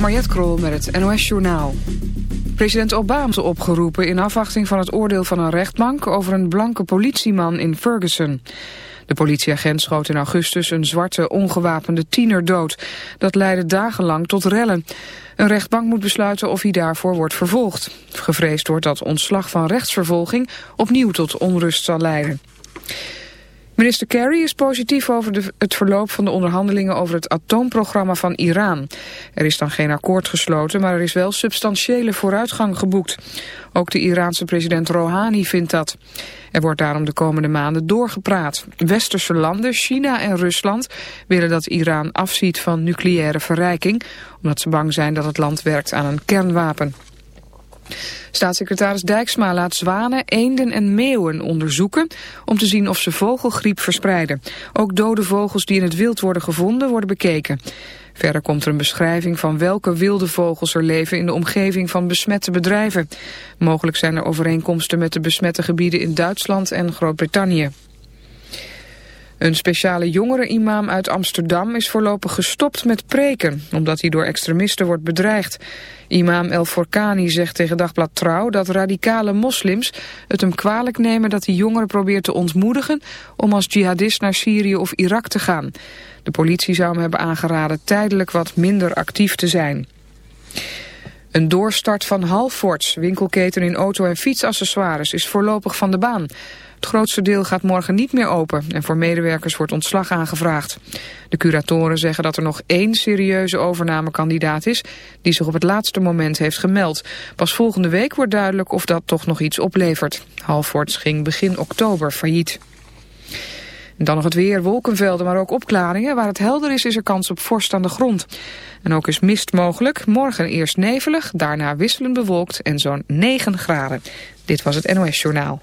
Mariette Krol met het NOS Journaal. President Obama is opgeroepen in afwachting van het oordeel van een rechtbank... over een blanke politieman in Ferguson. De politieagent schoot in augustus een zwarte ongewapende tiener dood. Dat leidde dagenlang tot rellen. Een rechtbank moet besluiten of hij daarvoor wordt vervolgd. Gevreesd wordt dat ontslag van rechtsvervolging opnieuw tot onrust zal leiden. Minister Kerry is positief over de, het verloop van de onderhandelingen over het atoomprogramma van Iran. Er is dan geen akkoord gesloten, maar er is wel substantiële vooruitgang geboekt. Ook de Iraanse president Rouhani vindt dat. Er wordt daarom de komende maanden doorgepraat. Westerse landen, China en Rusland willen dat Iran afziet van nucleaire verrijking, omdat ze bang zijn dat het land werkt aan een kernwapen. Staatssecretaris Dijksma laat zwanen, eenden en meeuwen onderzoeken om te zien of ze vogelgriep verspreiden. Ook dode vogels die in het wild worden gevonden worden bekeken. Verder komt er een beschrijving van welke wilde vogels er leven in de omgeving van besmette bedrijven. Mogelijk zijn er overeenkomsten met de besmette gebieden in Duitsland en Groot-Brittannië. Een speciale jongere-imam uit Amsterdam is voorlopig gestopt met preken, omdat hij door extremisten wordt bedreigd. Imam El Forkani zegt tegen Dagblad Trouw dat radicale moslims het hem kwalijk nemen dat hij jongeren probeert te ontmoedigen om als jihadist naar Syrië of Irak te gaan. De politie zou hem hebben aangeraden tijdelijk wat minder actief te zijn. Een doorstart van Halfords, winkelketen in auto- en fietsaccessoires, is voorlopig van de baan. Het grootste deel gaat morgen niet meer open en voor medewerkers wordt ontslag aangevraagd. De curatoren zeggen dat er nog één serieuze overnamekandidaat is die zich op het laatste moment heeft gemeld. Pas volgende week wordt duidelijk of dat toch nog iets oplevert. Halfords ging begin oktober failliet. Dan nog het weer, wolkenvelden, maar ook opklaringen. Waar het helder is, is er kans op vorst aan de grond. En ook is mist mogelijk. Morgen eerst nevelig, daarna wisselend bewolkt en zo'n 9 graden. Dit was het NOS Journaal.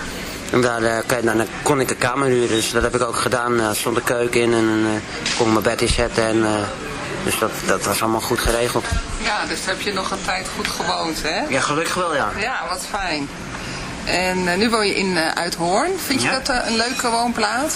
En daar, uh, dan kon ik een kamer huren, dus dat heb ik ook gedaan. Er uh, stond de keuken in en uh, kon mijn bed inzetten. En, dus dat, dat was allemaal goed geregeld. Ja, dus heb je nog een tijd goed gewoond, hè? Ja, gelukkig wel, ja. Ja, wat fijn. En nu woon je in Uithoorn. Vind je Ja. dat een leuke woonplaats?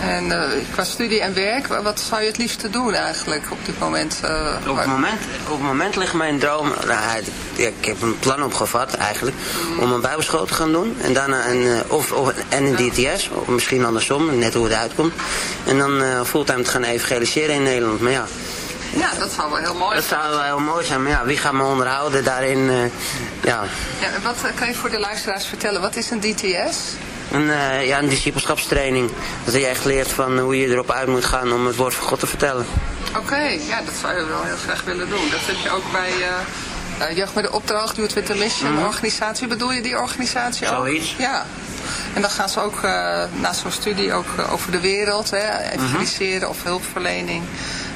En uh, qua studie en werk, wat zou je het liefste doen eigenlijk op dit moment? Uh, op, het moment op het moment ligt mijn droom, nou, ik heb een plan opgevat eigenlijk, om een bijbelschool te gaan doen. En daarna een, uh, of, of, en een DTS, of misschien andersom, net hoe het uitkomt. En dan fulltime te gaan evangeliseren in Nederland. Maar ja, ja, dat zou wel heel mooi dat zijn. Dat zou wel heel mooi zijn, maar ja, wie gaat me onderhouden daarin? Ja. ja. Wat kan je voor de luisteraars vertellen? Wat is een DTS? Een, uh, ja, een discipelschapstraining. Dat je echt leert van hoe je erop uit moet gaan om het woord van God te vertellen. Oké, ja, dat zou je wel heel graag willen doen. Dat heb je ook bij uh, Jeugd met de Opdracht, Youth with a Mission, mm organisatie. Bedoel je die organisatie ook? Zoiets. Ja. En dan gaan ze ook uh, na zo'n studie ook over de wereld, hè, evangeliseren of hulpverlening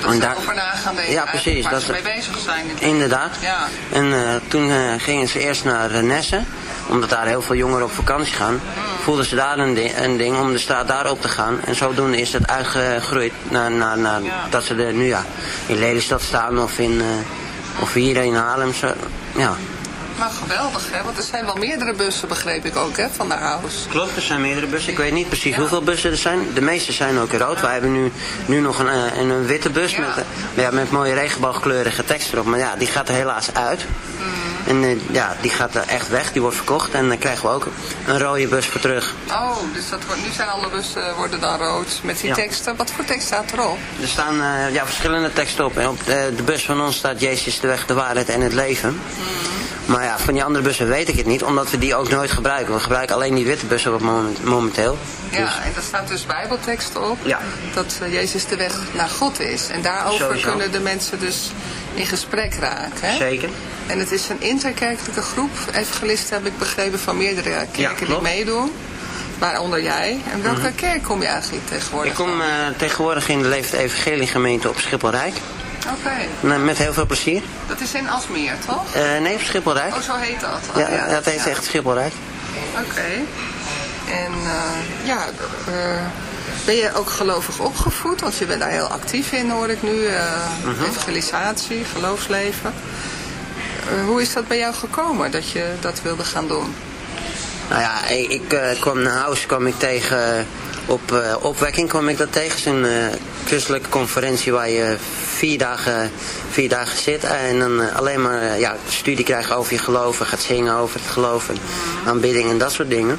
Dat en daar, over na gaan denken. Ja, precies. Waar dat ze mee bezig zijn. Inderdaad. Ja. En uh, toen uh, gingen ze eerst naar uh, Nessen. Omdat daar heel veel jongeren op vakantie gaan. Mm. Voelden ze daar een, ding, een ding om de straat daar op te gaan. En zodoende is het uitgegroeid naar, naar, naar ja. dat ze er nu ja, in Lelystad staan of, in, of hier in Haarlem. Zo, ja. Maar geweldig, hè? Want er zijn wel meerdere bussen, begreep ik ook, hè, van naar huis. Klopt, er zijn meerdere bussen. Ik weet niet precies ja. hoeveel bussen er zijn. De meeste zijn ook rood. Ja. Wij hebben nu, nu nog een, een, een witte bus ja. Met, ja, met mooie regenboogkleurige tekst erop. Maar ja, die gaat er helaas uit. Mm. En uh, ja, die gaat er echt weg. Die wordt verkocht. En dan krijgen we ook een rode bus voor terug. Oh, dus dat wordt, nu zijn alle bussen worden dan rood. Met die teksten. Wat voor tekst staat erop? Er staan uh, ja, verschillende teksten op. En op de, de, bus van ons staat Jezus de weg, de waarheid en het leven. Mm. Maar ja, van die andere bussen weet ik het niet, omdat we die ook nooit gebruiken. We gebruiken alleen die witte bussen op moment, momenteel. Ja, dus. en daar staat dus bijbelteksten op. Ja. Dat uh, Jezus de weg naar God is. En daarover Sowieso. kunnen de mensen dus in gesprek raken. Hè? Zeker. En het is een interkerkelijke groep. Evangelisten heb ik begrepen van meerdere kerken ja, die meedoen. Waaronder jij. En welke mm -hmm. kerk kom je eigenlijk tegenwoordig Ik kom uh, tegenwoordig in de Leefde Evangelie gemeente op Schipholrijk. Oké. Okay. Met heel veel plezier. Dat is in Asmeer, toch? Uh, nee, Schipholrijk. Oh, zo heet dat? Oh, ja, ja, dat heet ja. echt Schipholrijk. Oké. Okay. En uh, ja, uh, ben je ook gelovig opgevoed? Want je bent daar heel actief in, hoor ik nu. -huh. Evangelisatie, geloofsleven. hoe is dat bij jou gekomen, dat je dat wilde gaan doen? Nou ja, ik kwam naar huis, kwam ik tegen op uh, opwekking kwam ik dat tegen. Zo'n uh, christelijke conferentie waar je vier dagen, vier dagen zit. En dan uh, alleen maar ja, studie krijgt over je geloven. Gaat zingen over het geloven. Aanbidding en dat soort dingen.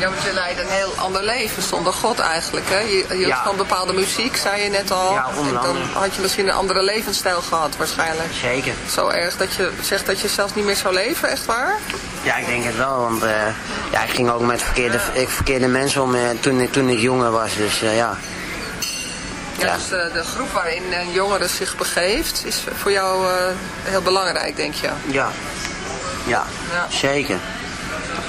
Ja, want je leidt een heel ander leven zonder God eigenlijk. Hè? Je, je ja. van bepaalde muziek, zei je net al. Ja, en dan had je misschien een andere levensstijl gehad waarschijnlijk. Zeker. Zo erg dat je zegt dat je zelfs niet meer zou leven, echt waar? Ja, ik denk het wel, want uh, ja, ik ging ook met verkeerde, ik, verkeerde mensen om uh, toen, toen ik jonger was, dus uh, ja. Ja, dus de, de groep waarin een jongere zich begeeft is voor jou heel belangrijk, denk je? Ja. ja, ja, zeker.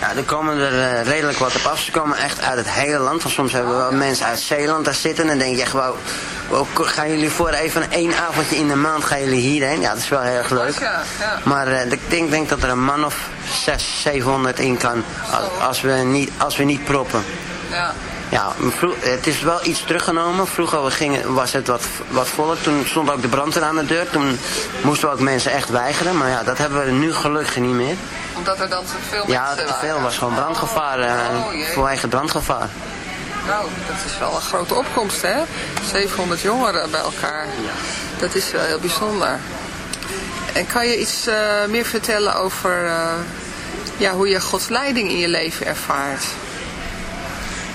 Ja, er komen er uh, redelijk wat op af. Ze komen echt uit het hele land. Want soms hebben we wel mensen uit Zeeland daar zitten. En dan denk je echt, wow, gaan jullie voor even één avondje in de maand gaan jullie hierheen? Ja, dat is wel heel erg leuk. Ja, ja. Maar uh, ik denk, denk dat er een man of 600, 700 in kan. Als we niet, als we niet proppen. Ja. Ja, het is wel iets teruggenomen. Vroeger we gingen, was het wat, wat voller. Toen stond ook de brandweer aan de deur. Toen moesten we ook mensen echt weigeren. Maar ja, dat hebben we nu gelukkig niet meer. Omdat er dan veel ja, mensen Ja, te veel. was gewoon brandgevaar. Uh, oh, vanwege brandgevaar. Nou, dat is wel een grote opkomst, hè? 700 jongeren bij elkaar. Ja. Dat is wel heel bijzonder. En kan je iets uh, meer vertellen over uh, ja, hoe je Gods leiding in je leven ervaart?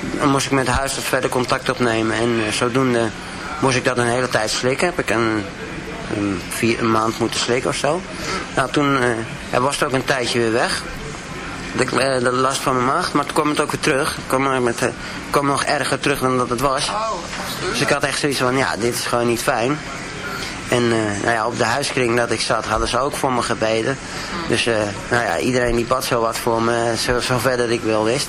dan moest ik met huisarts verder contact opnemen. En uh, zodoende moest ik dat een hele tijd slikken. Heb ik een, een, vier, een maand moeten slikken of zo. Nou, toen uh, was het ook een tijdje weer weg. De, uh, de last van mijn maag. Maar toen kwam het ook weer terug. Het kwam, met, uh, kwam nog erger terug dan dat het was. Dus ik had echt zoiets van, ja, dit is gewoon niet fijn. En nou ja, op de huiskring dat ik zat hadden ze ook voor me gebeden. Dus nou ja, iedereen die bad zo wat voor me, zo, zo verder ik wel wist.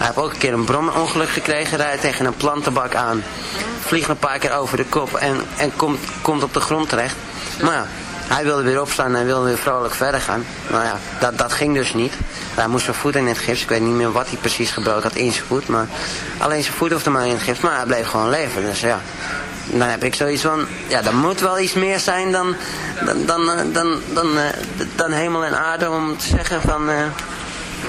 hij heeft ook een keer een bromongeluk gekregen. Rijdt tegen een plantenbak aan. Vliegt een paar keer over de kop en, en komt, komt op de grond terecht. Maar ja, hij wilde weer opstaan en wilde weer vrolijk verder gaan. Maar ja, dat, dat ging dus niet. Hij moest zijn voet in het gips. Ik weet niet meer wat hij precies gebroken had in zijn voet. Maar alleen zijn voet hoefde maar in het gips. Maar hij bleef gewoon leven. Dus ja, dan heb ik zoiets van... Ja, er moet wel iets meer zijn dan, dan, dan, dan, dan, eh, dan hemel en aarde om te zeggen van... eh,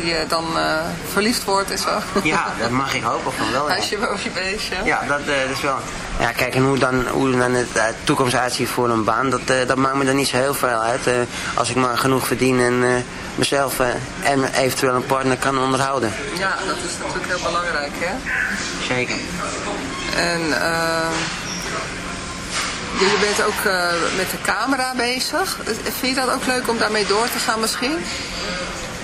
die eh, dan eh, verliefd wordt en zo. Ja, dat mag ik hopen van wel. ja. Huisje, bootje, beestje. Ja, dat, eh, dat is wel. Ja, kijk, en hoe dan, hoe dan het eh, toekomst uitziet voor een baan, dat, dat maakt me er niet zo heel veel uit. als ik maar genoeg verdien en mezelf en eventueel een partner kan onderhouden. Ja, dat is natuurlijk heel belangrijk, hè. Zeker. En je bent ook met de camera bezig. Vind je dat ook leuk om daarmee door te gaan misschien?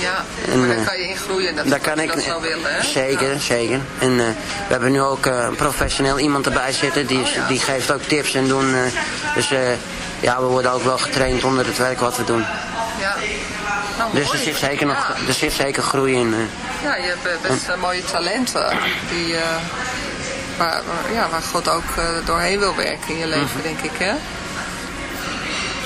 Ja, En, maar daar eh, kan je in groeien. Dat, Daar kan ik, dat zou willen, hè? zeker, Ja. zeker. En eh, we hebben nu ook eh, een professioneel iemand erbij zitten, die, is- die geeft ook tips en doen. eh, dus eh, ja, we worden ook wel getraind onder het werk wat we doen. Ja. Nou, Dus er zit zeker, nog, Ja. er zit zeker groei in. eh. Ja, je hebt eh, best eh, mooie talenten die, eh, waar, ja, waar God ook eh, doorheen wil werken in je leven, Mhm. denk ik. Hè?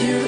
you.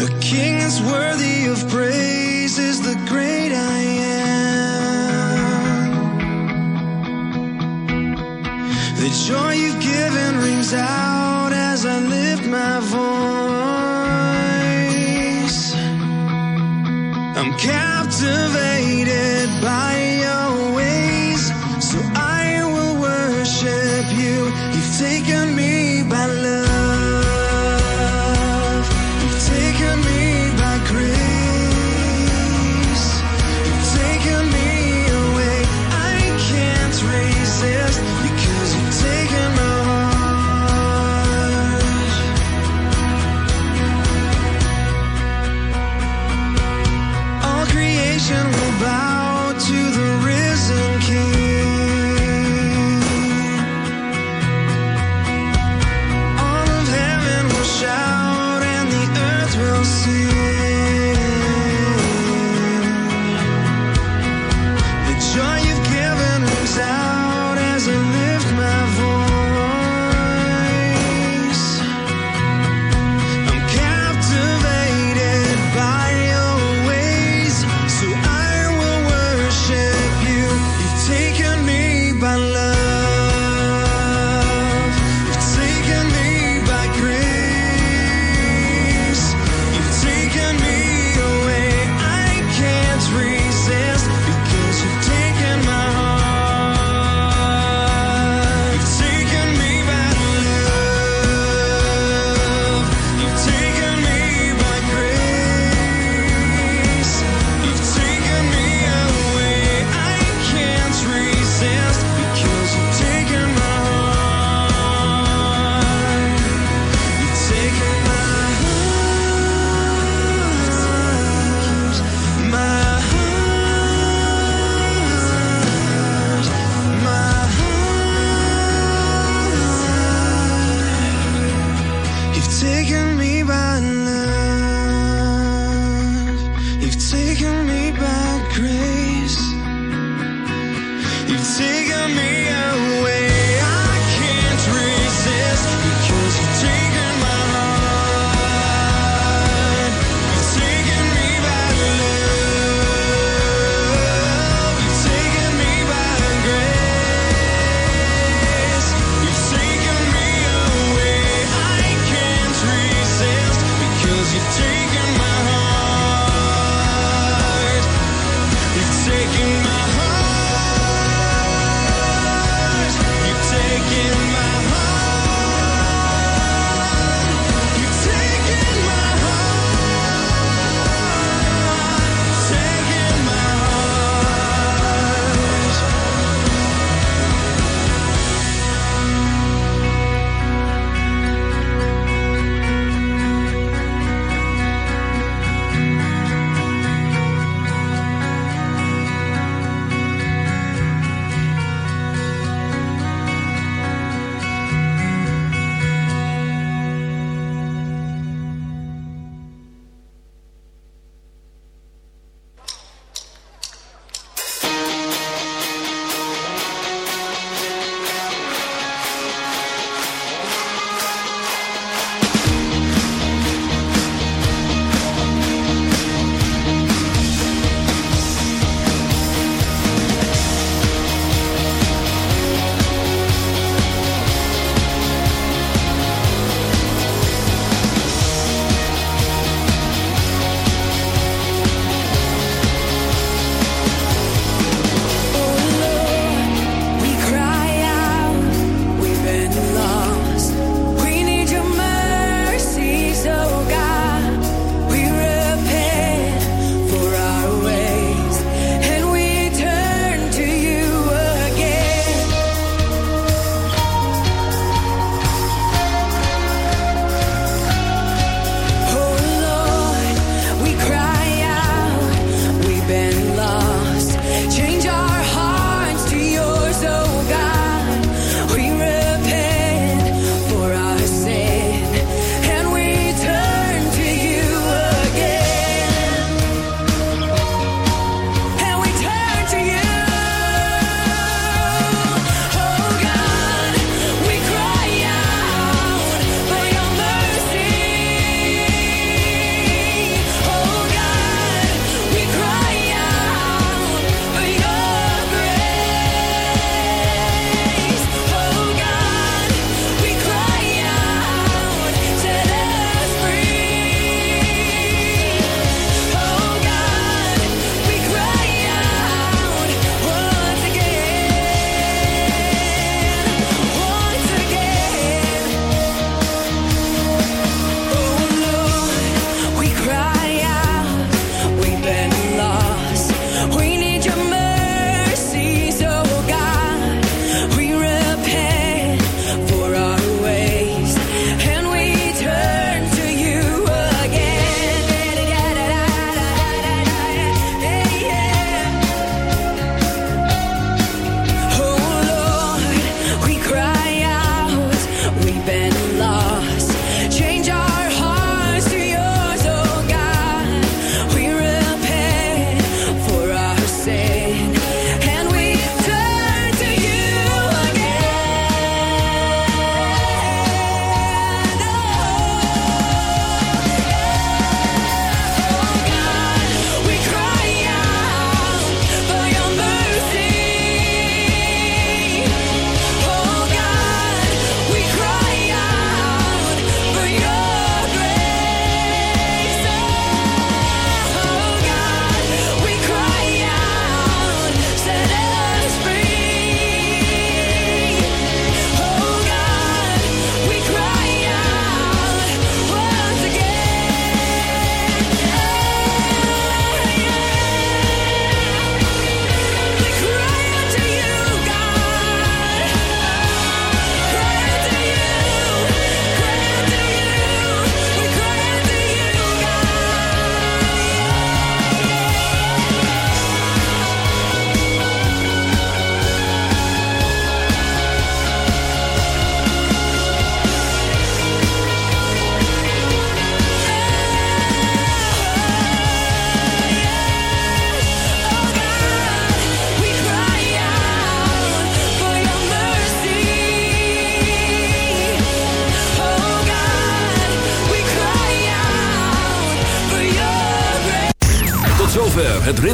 The king is worthy of praise, is the great I am. The joy you've given rings out as I lift my voice. I'm captivated by your ways, so I will worship you. You've taken me by love,